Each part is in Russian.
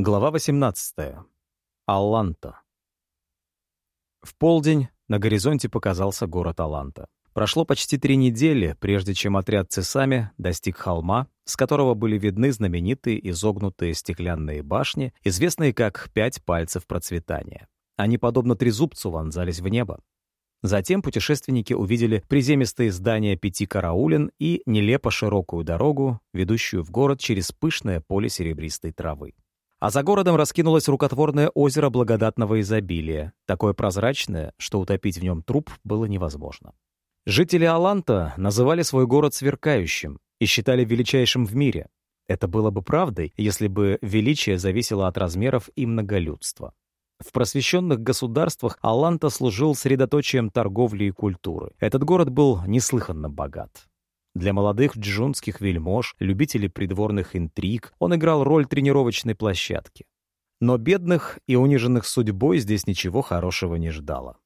Глава 18. Алланта. В полдень на горизонте показался город Аланта. Прошло почти три недели, прежде чем отряд Цесами достиг холма, с которого были видны знаменитые изогнутые стеклянные башни, известные как «пять пальцев процветания». Они, подобно трезубцу, вонзались в небо. Затем путешественники увидели приземистые здания пяти караулин и нелепо широкую дорогу, ведущую в город через пышное поле серебристой травы. А за городом раскинулось рукотворное озеро благодатного изобилия, такое прозрачное, что утопить в нем труп было невозможно. Жители Аланта называли свой город сверкающим и считали величайшим в мире. Это было бы правдой, если бы величие зависело от размеров и многолюдства. В просвещенных государствах Аланта служил средоточием торговли и культуры. Этот город был неслыханно богат. Для молодых джунских вельмож, любителей придворных интриг, он играл роль тренировочной площадки. Но бедных и униженных судьбой здесь ничего хорошего не ждало.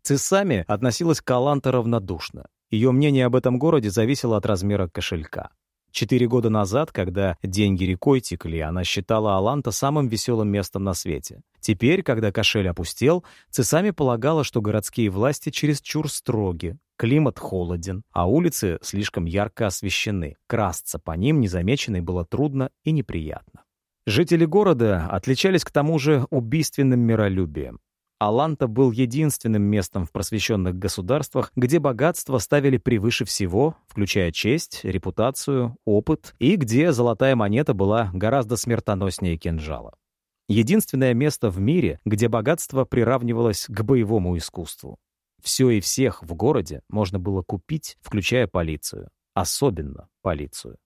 Цисами относилась к Аланте равнодушно. Ее мнение об этом городе зависело от размера кошелька. Четыре года назад, когда деньги рекой текли, она считала Аланта самым веселым местом на свете. Теперь, когда кошель опустел, Цесами полагала, что городские власти чересчур строги, климат холоден, а улицы слишком ярко освещены. Красться по ним незамеченной было трудно и неприятно. Жители города отличались к тому же убийственным миролюбием. Аланта был единственным местом в просвещенных государствах, где богатство ставили превыше всего, включая честь, репутацию, опыт, и где золотая монета была гораздо смертоноснее кинжала. Единственное место в мире, где богатство приравнивалось к боевому искусству. Все и всех в городе можно было купить, включая полицию. Особенно полицию.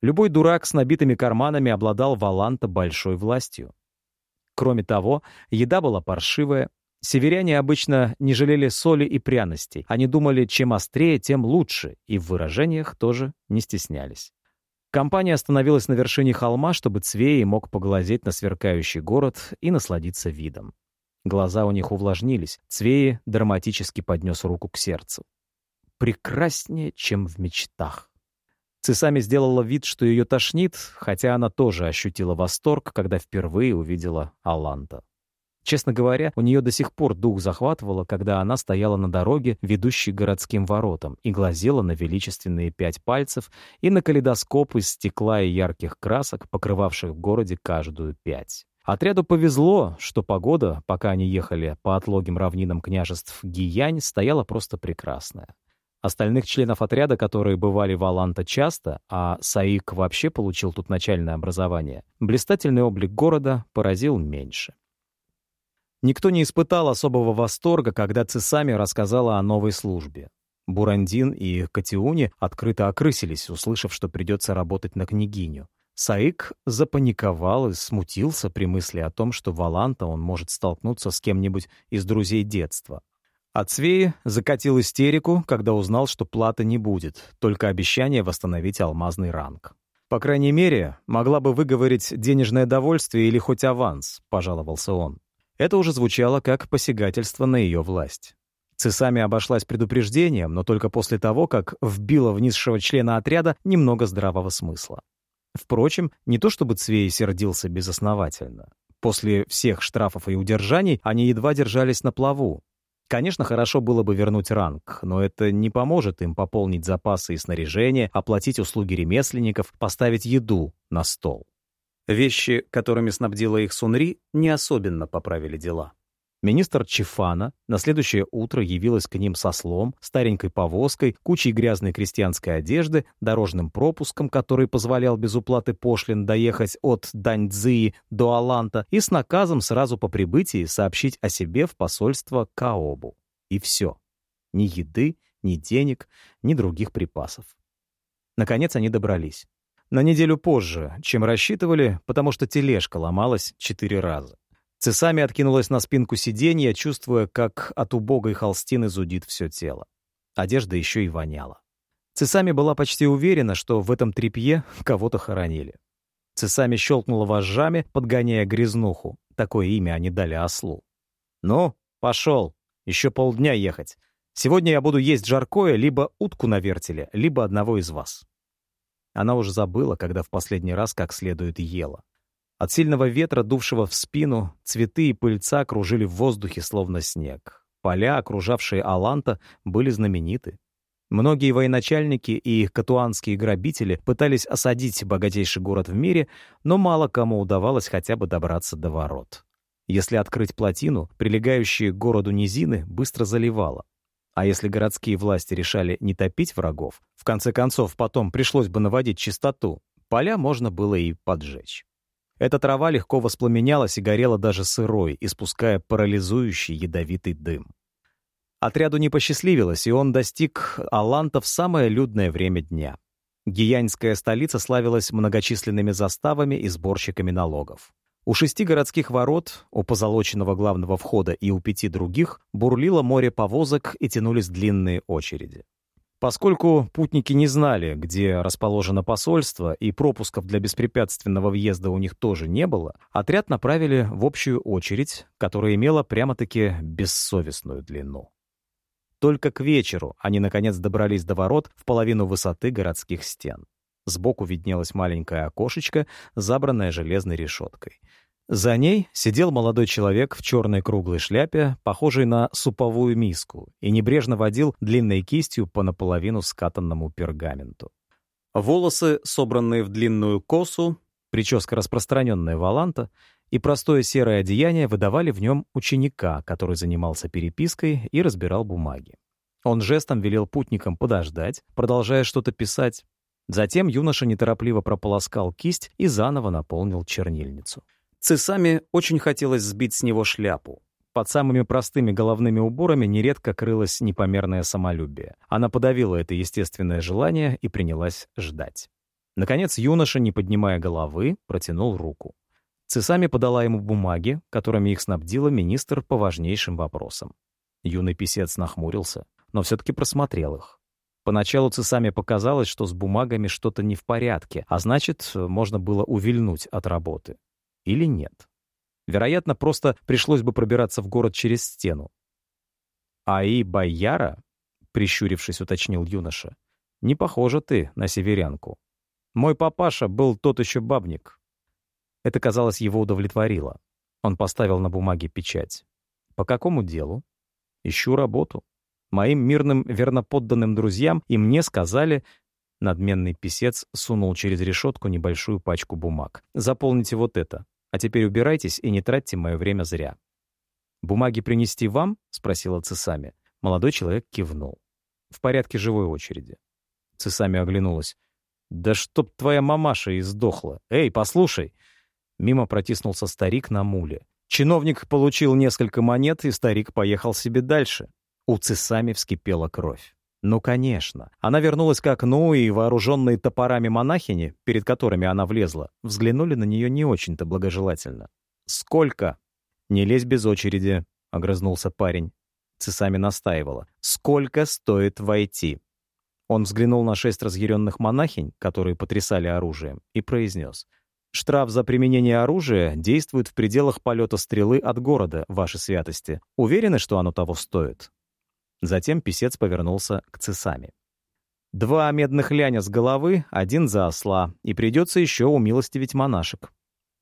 Любой дурак с набитыми карманами обладал в Аланта большой властью. Кроме того, еда была паршивая, Северяне обычно не жалели соли и пряностей. Они думали, чем острее, тем лучше, и в выражениях тоже не стеснялись. Компания остановилась на вершине холма, чтобы Цвей мог поглазеть на сверкающий город и насладиться видом. Глаза у них увлажнились. Цвеи драматически поднес руку к сердцу. Прекраснее, чем в мечтах. Цесами сделала вид, что ее тошнит, хотя она тоже ощутила восторг, когда впервые увидела Аланта. Честно говоря, у нее до сих пор дух захватывало, когда она стояла на дороге, ведущей городским воротам, и глазела на величественные пять пальцев и на калейдоскоп из стекла и ярких красок, покрывавших в городе каждую пять. Отряду повезло, что погода, пока они ехали по отлогим равнинам княжеств Гиянь, стояла просто прекрасная. Остальных членов отряда, которые бывали в Аланта часто, а Саик вообще получил тут начальное образование, блистательный облик города поразил меньше. Никто не испытал особого восторга, когда Цесами рассказала о новой службе. Бурандин и Катиуни открыто окрысились, услышав, что придется работать на княгиню. Саик запаниковал и смутился при мысли о том, что в Аланта он может столкнуться с кем-нибудь из друзей детства. А Цвей закатил истерику, когда узнал, что платы не будет, только обещание восстановить алмазный ранг. «По крайней мере, могла бы выговорить денежное довольствие или хоть аванс», — пожаловался он. Это уже звучало как посягательство на ее власть. Цесами обошлась предупреждением, но только после того, как вбила в низшего члена отряда немного здравого смысла. Впрочем, не то чтобы Цвей сердился безосновательно. После всех штрафов и удержаний они едва держались на плаву. Конечно, хорошо было бы вернуть ранг, но это не поможет им пополнить запасы и снаряжение, оплатить услуги ремесленников, поставить еду на стол. Вещи, которыми снабдила их Сунри, не особенно поправили дела. Министр Чифана на следующее утро явилась к ним со слом, старенькой повозкой, кучей грязной крестьянской одежды, дорожным пропуском, который позволял без уплаты пошлин доехать от Даньцзии до Аланта, и с наказом сразу по прибытии сообщить о себе в посольство Каобу. И все. Ни еды, ни денег, ни других припасов. Наконец они добрались. На неделю позже, чем рассчитывали, потому что тележка ломалась четыре раза. Цесами откинулась на спинку сиденья, чувствуя, как от убогой холстины зудит все тело. Одежда еще и воняла. Цесами была почти уверена, что в этом тряпье кого-то хоронили. Цесами щелкнула вожжами, подгоняя грязнуху. Такое имя они дали ослу. «Ну, пошел. Еще полдня ехать. Сегодня я буду есть жаркое, либо утку на вертеле, либо одного из вас». Она уже забыла, когда в последний раз как следует ела. От сильного ветра, дувшего в спину, цветы и пыльца кружили в воздухе, словно снег. Поля, окружавшие Аланта, были знамениты. Многие военачальники и катуанские грабители пытались осадить богатейший город в мире, но мало кому удавалось хотя бы добраться до ворот. Если открыть плотину, прилегающие к городу низины быстро заливало. А если городские власти решали не топить врагов, в конце концов потом пришлось бы наводить чистоту, поля можно было и поджечь. Эта трава легко воспламенялась и горела даже сырой, испуская парализующий ядовитый дым. Отряду не посчастливилось, и он достиг Аланта в самое людное время дня. Гиянская столица славилась многочисленными заставами и сборщиками налогов. У шести городских ворот, у позолоченного главного входа и у пяти других бурлило море повозок и тянулись длинные очереди. Поскольку путники не знали, где расположено посольство, и пропусков для беспрепятственного въезда у них тоже не было, отряд направили в общую очередь, которая имела прямо-таки бессовестную длину. Только к вечеру они, наконец, добрались до ворот в половину высоты городских стен. Сбоку виднелось маленькое окошечко, забранное железной решеткой. За ней сидел молодой человек в черной круглой шляпе, похожей на суповую миску, и небрежно водил длинной кистью по наполовину скатанному пергаменту. Волосы, собранные в длинную косу, прическа распространенная валанта и простое серое одеяние выдавали в нем ученика, который занимался перепиской и разбирал бумаги. Он жестом велел путникам подождать, продолжая что-то писать. Затем юноша неторопливо прополоскал кисть и заново наполнил чернильницу. Цесами очень хотелось сбить с него шляпу. Под самыми простыми головными уборами нередко крылось непомерное самолюбие. Она подавила это естественное желание и принялась ждать. Наконец юноша, не поднимая головы, протянул руку. Цесами подала ему бумаги, которыми их снабдила министр по важнейшим вопросам. Юный писец нахмурился, но все-таки просмотрел их. Поначалу Цесами показалось, что с бумагами что-то не в порядке, а значит, можно было увильнуть от работы или нет. Вероятно, просто пришлось бы пробираться в город через стену. «Аи Байяра?» — прищурившись, уточнил юноша. «Не похожа ты на северянку. Мой папаша был тот еще бабник». Это, казалось, его удовлетворило. Он поставил на бумаге печать. «По какому делу?» «Ищу работу. Моим мирным верноподданным друзьям и мне сказали...» Надменный писец сунул через решетку небольшую пачку бумаг. «Заполните вот это. А теперь убирайтесь и не тратьте мое время зря». «Бумаги принести вам?» — спросила Цесами. Молодой человек кивнул. «В порядке живой очереди». Цесами оглянулась. «Да чтоб твоя мамаша и сдохла! Эй, послушай!» Мимо протиснулся старик на муле. Чиновник получил несколько монет, и старик поехал себе дальше. У Цесами вскипела кровь. Ну, конечно. Она вернулась к окну, и вооруженные топорами монахини, перед которыми она влезла, взглянули на нее не очень-то благожелательно. «Сколько?» «Не лезь без очереди», — огрызнулся парень. Цесами настаивала. «Сколько стоит войти?» Он взглянул на шесть разъяренных монахинь, которые потрясали оружием, и произнес. «Штраф за применение оружия действует в пределах полета стрелы от города, ваши святости. Уверены, что оно того стоит?» Затем писец повернулся к цесами. «Два медных ляня с головы, один за осла, и придется еще умилостивить монашек».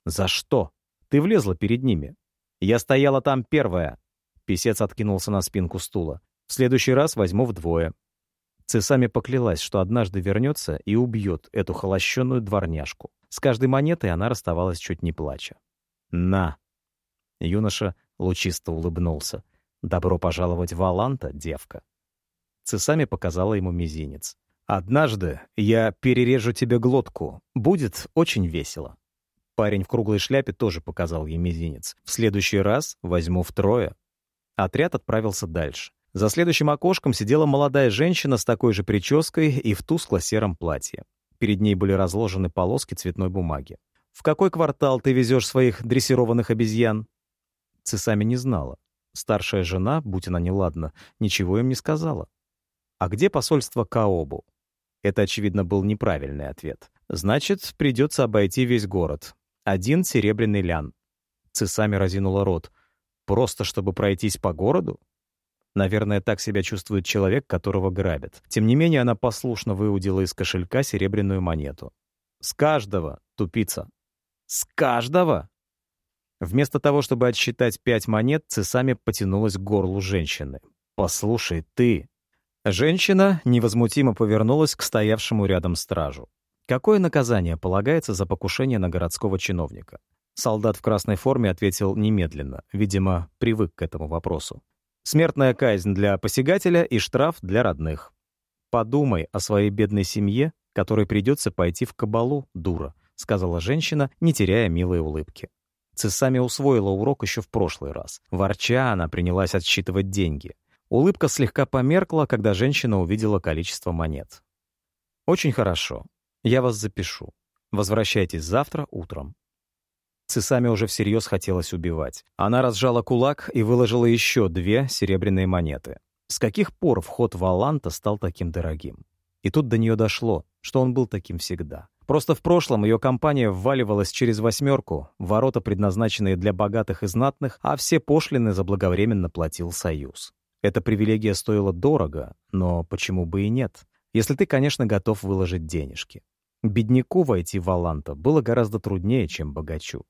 «За что? Ты влезла перед ними». «Я стояла там первая». Писец откинулся на спинку стула. «В следующий раз возьму вдвое». Цесами поклялась, что однажды вернется и убьет эту холощенную дворняжку. С каждой монетой она расставалась чуть не плача. «На!» Юноша лучисто улыбнулся. «Добро пожаловать в Аланта, девка». Цесами показала ему мизинец. «Однажды я перережу тебе глотку. Будет очень весело». Парень в круглой шляпе тоже показал ей мизинец. «В следующий раз возьму втрое». Отряд отправился дальше. За следующим окошком сидела молодая женщина с такой же прической и в тускло-сером платье. Перед ней были разложены полоски цветной бумаги. «В какой квартал ты везешь своих дрессированных обезьян?» Цесами не знала. Старшая жена, будь она неладна, ничего им не сказала. А где посольство Каобу? Это, очевидно, был неправильный ответ. Значит, придется обойти весь город. Один серебряный лян. Цесами разинула рот. Просто чтобы пройтись по городу? Наверное, так себя чувствует человек, которого грабят. Тем не менее, она послушно выудила из кошелька серебряную монету. «С каждого, тупица!» С каждого? Вместо того, чтобы отсчитать пять монет, Цесами потянулась к горлу женщины. «Послушай, ты...» Женщина невозмутимо повернулась к стоявшему рядом стражу. Какое наказание полагается за покушение на городского чиновника? Солдат в красной форме ответил немедленно, видимо, привык к этому вопросу. Смертная казнь для посягателя и штраф для родных. Подумай о своей бедной семье, которой придется пойти в кабалу, дура, сказала женщина, не теряя милой улыбки. Цесами усвоила урок еще в прошлый раз. Ворча, она принялась отсчитывать деньги. Улыбка слегка померкла, когда женщина увидела количество монет. «Очень хорошо. Я вас запишу. Возвращайтесь завтра утром». Цесами уже всерьез хотелось убивать. Она разжала кулак и выложила еще две серебряные монеты. С каких пор вход в Аланта стал таким дорогим? И тут до нее дошло, что он был таким всегда. Просто в прошлом ее компания вваливалась через восьмерку, ворота, предназначенные для богатых и знатных, а все пошлины заблаговременно платил Союз. Эта привилегия стоила дорого, но почему бы и нет? Если ты, конечно, готов выложить денежки. Бедняку войти в Аланта было гораздо труднее, чем богачу.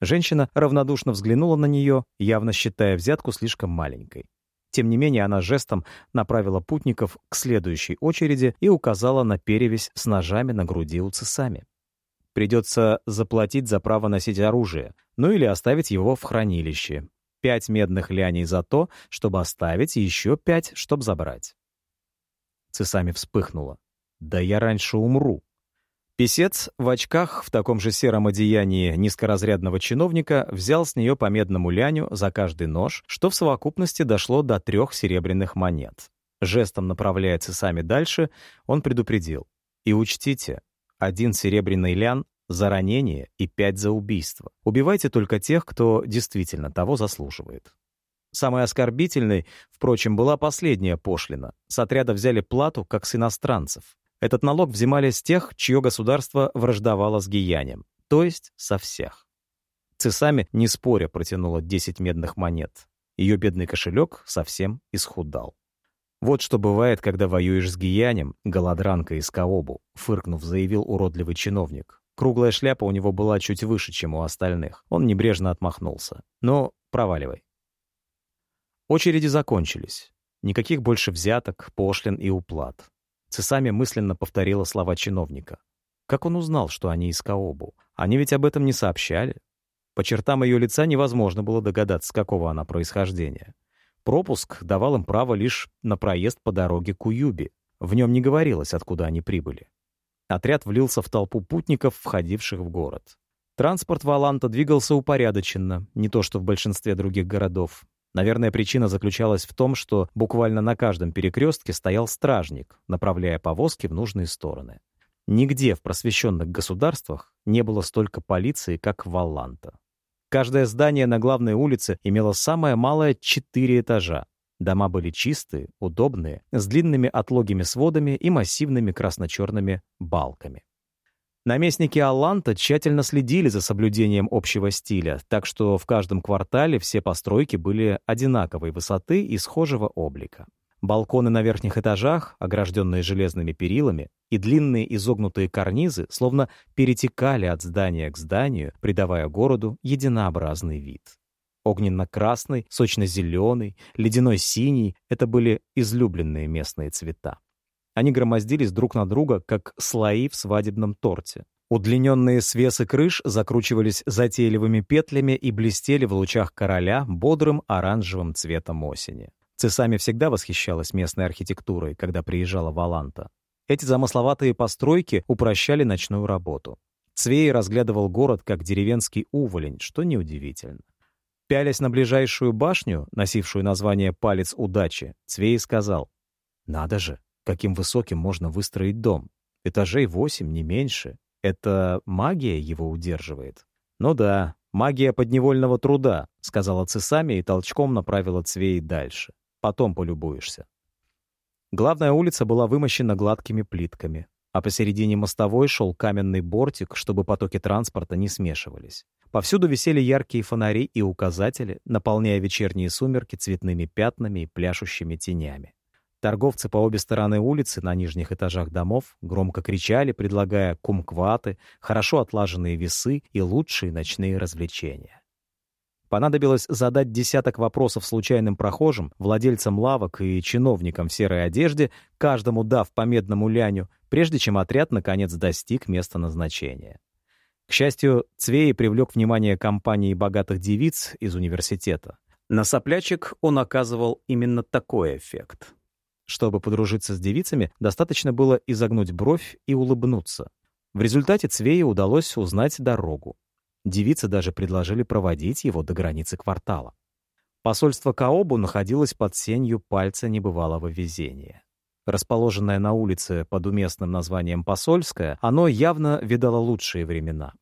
Женщина равнодушно взглянула на нее, явно считая взятку слишком маленькой. Тем не менее, она жестом направила путников к следующей очереди и указала на перевязь с ножами на груди у цесами. Придется заплатить за право носить оружие, ну или оставить его в хранилище, пять медных ляней за то, чтобы оставить, и еще пять, чтобы забрать. Цесами вспыхнула. «Да я раньше умру». Песец в очках в таком же сером одеянии низкоразрядного чиновника взял с нее по медному ляню за каждый нож, что в совокупности дошло до трех серебряных монет. Жестом направляя цесами дальше, он предупредил. «И учтите, один серебряный лян за ранение и пять за убийство. Убивайте только тех, кто действительно того заслуживает. Самой оскорбительной, впрочем, была последняя пошлина. С отряда взяли плату, как с иностранцев. Этот налог взимали с тех, чье государство враждовало с гиянием, то есть со всех. Цесами, не споря, протянула 10 медных монет. Ее бедный кошелек совсем исхудал. «Вот что бывает, когда воюешь с гиянем, голодранка из Каобу», фыркнув, заявил уродливый чиновник. Круглая шляпа у него была чуть выше, чем у остальных. Он небрежно отмахнулся. «Ну, проваливай». Очереди закончились. Никаких больше взяток, пошлин и уплат. Цесами мысленно повторила слова чиновника. Как он узнал, что они из Каобу? Они ведь об этом не сообщали. По чертам ее лица невозможно было догадаться, какого она происхождения. Пропуск давал им право лишь на проезд по дороге к Уюби. В нем не говорилось, откуда они прибыли. Отряд влился в толпу путников, входивших в город. Транспорт Валанта двигался упорядоченно, не то что в большинстве других городов. Наверное, причина заключалась в том, что буквально на каждом перекрестке стоял стражник, направляя повозки в нужные стороны. Нигде в просвещенных государствах не было столько полиции, как в Валланта. Каждое здание на главной улице имело самое малое четыре этажа, Дома были чистые, удобные, с длинными отлогими сводами и массивными красно-черными балками. Наместники Алланта тщательно следили за соблюдением общего стиля, так что в каждом квартале все постройки были одинаковой высоты и схожего облика. Балконы на верхних этажах, огражденные железными перилами, и длинные изогнутые карнизы словно перетекали от здания к зданию, придавая городу единообразный вид. Огненно-красный, сочно-зеленый, ледяной синий — это были излюбленные местные цвета. Они громоздились друг на друга, как слои в свадебном торте. Удлиненные свесы крыш закручивались затейливыми петлями и блестели в лучах короля бодрым оранжевым цветом осени. Цесами всегда восхищалась местной архитектурой, когда приезжала в Аланта. Эти замысловатые постройки упрощали ночную работу. Цвей разглядывал город как деревенский уволень, что неудивительно. Пялясь на ближайшую башню, носившую название «Палец удачи», Цвей сказал, «Надо же, каким высоким можно выстроить дом. Этажей восемь, не меньше. Это магия его удерживает?» «Ну да, магия подневольного труда», — сказала Цесами и толчком направила Цвей дальше. «Потом полюбуешься». Главная улица была вымощена гладкими плитками, а посередине мостовой шел каменный бортик, чтобы потоки транспорта не смешивались. Повсюду висели яркие фонари и указатели, наполняя вечерние сумерки цветными пятнами и пляшущими тенями. Торговцы по обе стороны улицы на нижних этажах домов громко кричали, предлагая кумкваты, хорошо отлаженные весы и лучшие ночные развлечения. Понадобилось задать десяток вопросов случайным прохожим, владельцам лавок и чиновникам в серой одежде, каждому дав по медному ляню, прежде чем отряд наконец достиг места назначения. К счастью, Цвей привлек внимание компании богатых девиц из университета. На соплячек он оказывал именно такой эффект. Чтобы подружиться с девицами, достаточно было изогнуть бровь и улыбнуться. В результате Цвею удалось узнать дорогу. Девицы даже предложили проводить его до границы квартала. Посольство Каобу находилось под сенью пальца небывалого везения. Расположенное на улице под уместным названием «Посольское», оно явно видало лучшие времена.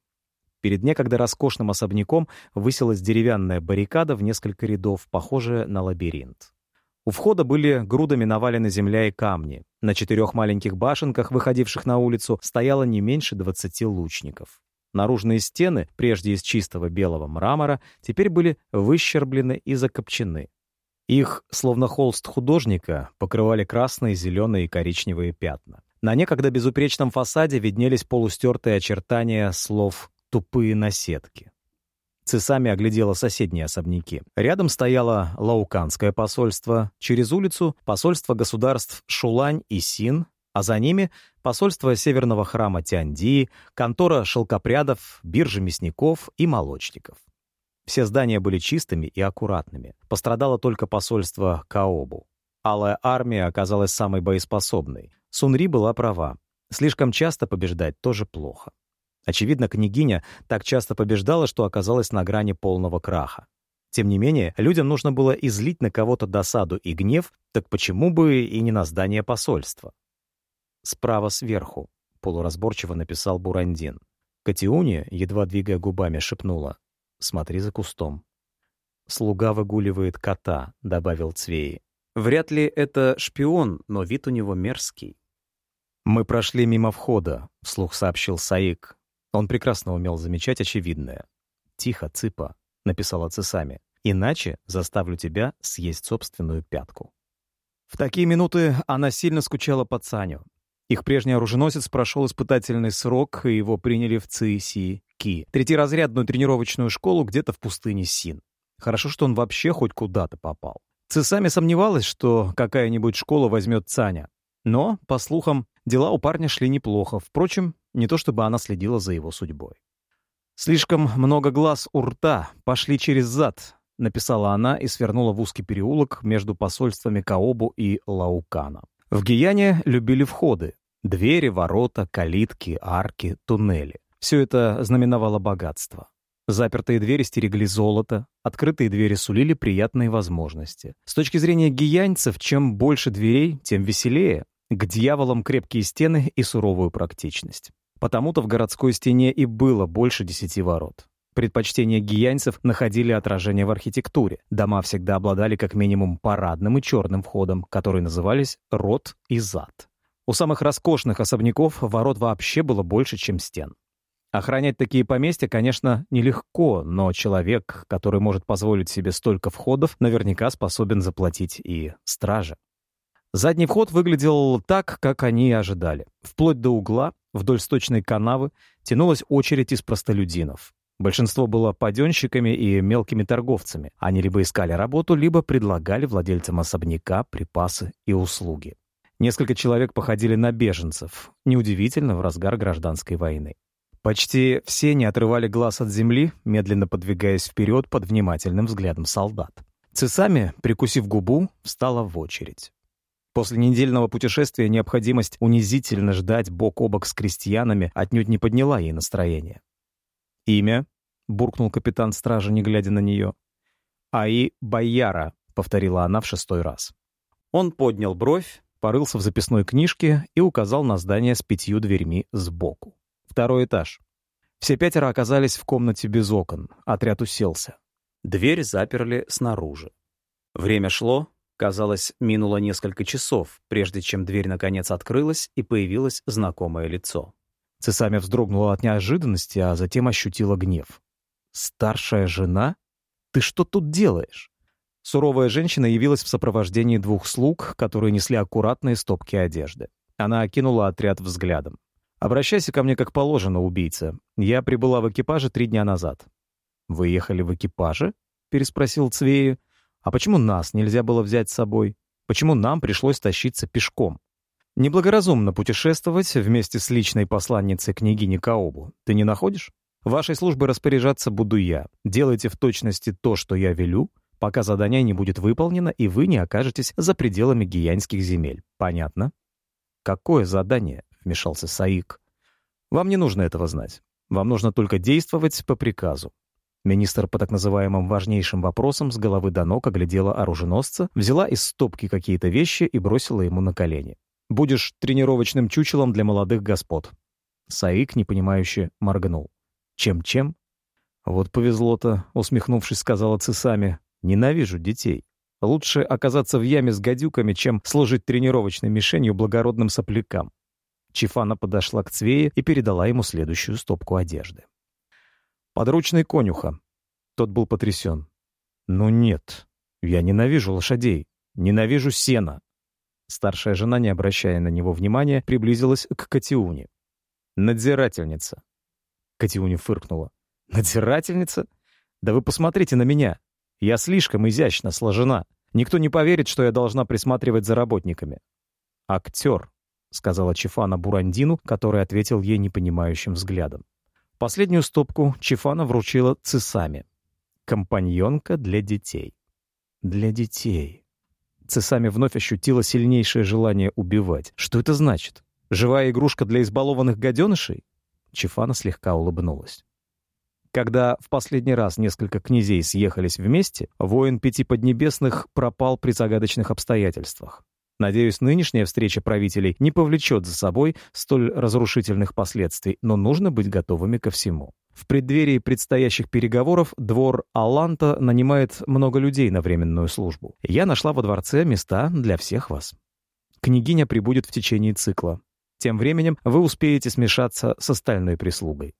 Перед некогда роскошным особняком высилась деревянная баррикада в несколько рядов, похожая на лабиринт. У входа были грудами навалены земля и камни. На четырех маленьких башенках, выходивших на улицу, стояло не меньше двадцати лучников. Наружные стены, прежде из чистого белого мрамора, теперь были выщерблены и закопчены. Их, словно холст художника, покрывали красные, зеленые и коричневые пятна. На некогда безупречном фасаде виднелись полустертые очертания слов «тупые наседки». Цесами оглядела соседние особняки. Рядом стояло Лауканское посольство, через улицу — посольство государств Шулань и Син, а за ними — посольство Северного храма Тяньди, контора шелкопрядов, биржа мясников и молочников. Все здания были чистыми и аккуратными. Пострадало только посольство Каобу. Алая армия оказалась самой боеспособной. Сунри была права. Слишком часто побеждать тоже плохо. Очевидно, княгиня так часто побеждала, что оказалась на грани полного краха. Тем не менее, людям нужно было излить на кого-то досаду и гнев, так почему бы и не на здание посольства? «Справа сверху», — полуразборчиво написал Бурандин. Катиуни, едва двигая губами, шепнула. «Смотри за кустом». «Слуга выгуливает кота», — добавил Цвеи. «Вряд ли это шпион, но вид у него мерзкий». «Мы прошли мимо входа», — вслух сообщил Саик, он прекрасно умел замечать очевидное. «Тихо, цыпа», — написала Цесами. «Иначе заставлю тебя съесть собственную пятку». В такие минуты она сильно скучала по Цаню. Их прежний оруженосец прошел испытательный срок, и его приняли в Циси Ки, третьеразрядную тренировочную школу где-то в пустыне Син. Хорошо, что он вообще хоть куда-то попал. Цесами сомневалась, что какая-нибудь школа возьмет Цаня. Но, по слухам, дела у парня шли неплохо. Впрочем, не то чтобы она следила за его судьбой. «Слишком много глаз у рта, пошли через зад», — написала она и свернула в узкий переулок между посольствами Каобу и Лаукана. В Гияне любили входы. Двери, ворота, калитки, арки, туннели. Все это знаменовало богатство. Запертые двери стерегли золото, открытые двери сулили приятные возможности. С точки зрения гиянцев, чем больше дверей, тем веселее. К дьяволам крепкие стены и суровую практичность. Потому-то в городской стене и было больше десяти ворот. Предпочтения гиянцев находили отражение в архитектуре. Дома всегда обладали как минимум парадным и черным входом, которые назывались «рот» и «зад». У самых роскошных особняков ворот вообще было больше, чем стен. Охранять такие поместья, конечно, нелегко, но человек, который может позволить себе столько входов, наверняка способен заплатить и страже. Задний вход выглядел так, как они и ожидали. Вплоть до угла, Вдоль сточной канавы тянулась очередь из простолюдинов. Большинство было паденщиками и мелкими торговцами. Они либо искали работу, либо предлагали владельцам особняка припасы и услуги. Несколько человек походили на беженцев. Неудивительно в разгар гражданской войны. Почти все не отрывали глаз от земли, медленно подвигаясь вперед под внимательным взглядом солдат. Цесами, прикусив губу, встала в очередь. После недельного путешествия необходимость унизительно ждать бок о бок с крестьянами отнюдь не подняла ей настроение. «Имя?» — буркнул капитан стражи, не глядя на нее. «Аи Бояра», — повторила она в шестой раз. Он поднял бровь, порылся в записной книжке и указал на здание с пятью дверьми сбоку. Второй этаж. Все пятеро оказались в комнате без окон. Отряд уселся. Дверь заперли снаружи. Время шло, Казалось, минуло несколько часов, прежде чем дверь наконец открылась и появилось знакомое лицо. Цесами вздрогнула от неожиданности, а затем ощутила гнев. «Старшая жена? Ты что тут делаешь?» Суровая женщина явилась в сопровождении двух слуг, которые несли аккуратные стопки одежды. Она окинула отряд взглядом. «Обращайся ко мне как положено, убийца. Я прибыла в экипаже три дня назад». «Вы ехали в экипаже?» — переспросил Цвею. «А почему нас нельзя было взять с собой? Почему нам пришлось тащиться пешком?» «Неблагоразумно путешествовать вместе с личной посланницей княгини Каобу. Ты не находишь? Вашей службой распоряжаться буду я. Делайте в точности то, что я велю, пока задание не будет выполнено и вы не окажетесь за пределами гиянских земель. Понятно? Какое задание? вмешался Саик. Вам не нужно этого знать. Вам нужно только действовать по приказу. Министр по так называемым важнейшим вопросам с головы до ног оглядела оруженосца, взяла из стопки какие-то вещи и бросила ему на колени. «Будешь тренировочным чучелом для молодых господ». Саик, непонимающе, моргнул. «Чем-чем?» «Вот повезло-то», — усмехнувшись, сказала Цесами. Ненавижу детей. Лучше оказаться в яме с гадюками, чем служить тренировочной мишенью благородным соплякам. Чифана подошла к Цвее и передала ему следующую стопку одежды. «Подручный конюха». Тот был потрясен. «Ну нет, я ненавижу лошадей, ненавижу сена». Старшая жена, не обращая на него внимания, приблизилась к Катиуне. «Надзирательница». Катиуне фыркнула. «Надзирательница? Да вы посмотрите на меня. Я слишком изящно сложена. Никто не поверит, что я должна присматривать за работниками. «Актер», — сказала Чифана Бурандину, который ответил ей непонимающим взглядом. Последнюю стопку Чифана вручила Цесами. «Компаньонка для детей». «Для детей». Цесами вновь ощутила сильнейшее желание убивать. Что это значит? Живая игрушка для избалованных гаденышей? Чифана слегка улыбнулась. Когда в последний раз несколько князей съехались вместе, воин Пяти Поднебесных пропал при загадочных обстоятельствах. Надеюсь, нынешняя встреча правителей не повлечет за собой столь разрушительных последствий, но нужно быть готовыми ко всему. В преддверии предстоящих переговоров двор Аланта нанимает много людей на временную службу. Я нашла во дворце места для всех вас. Княгиня прибудет в течение цикла. Тем временем вы успеете смешаться с остальной прислугой.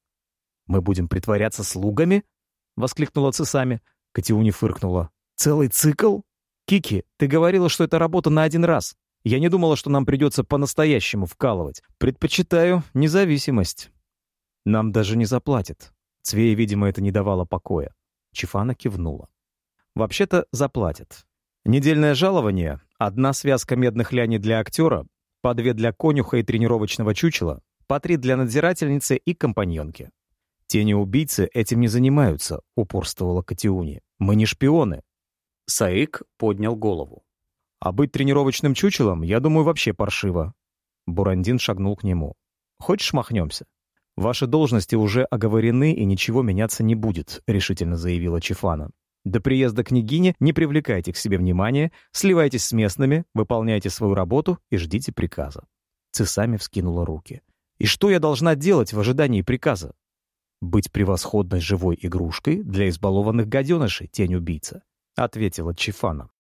«Мы будем притворяться слугами?» — воскликнула Цесами. Катиуни фыркнула. «Целый цикл? Кики, ты говорила, что это работа на один раз. Я не думала, что нам придется по-настоящему вкалывать. Предпочитаю независимость». «Нам даже не заплатят». Цвея, видимо, это не давало покоя. Чифана кивнула. «Вообще-то заплатят. Недельное жалование, одна связка медных ляней для актера, по две для конюха и тренировочного чучела, по три для надзирательницы и компаньонки. «Тени-убийцы этим не занимаются», — упорствовала Катиуни. «Мы не шпионы». Саик поднял голову. «А быть тренировочным чучелом, я думаю, вообще паршиво». Бурандин шагнул к нему. «Хочешь, махнемся?» «Ваши должности уже оговорены, и ничего меняться не будет», — решительно заявила Чифана. «До приезда княгини не привлекайте к себе внимания, сливайтесь с местными, выполняйте свою работу и ждите приказа». Цесами вскинула руки. «И что я должна делать в ожидании приказа?» быть превосходной живой игрушкой для избалованных гаденышей, тень убийца», — ответила Чифана.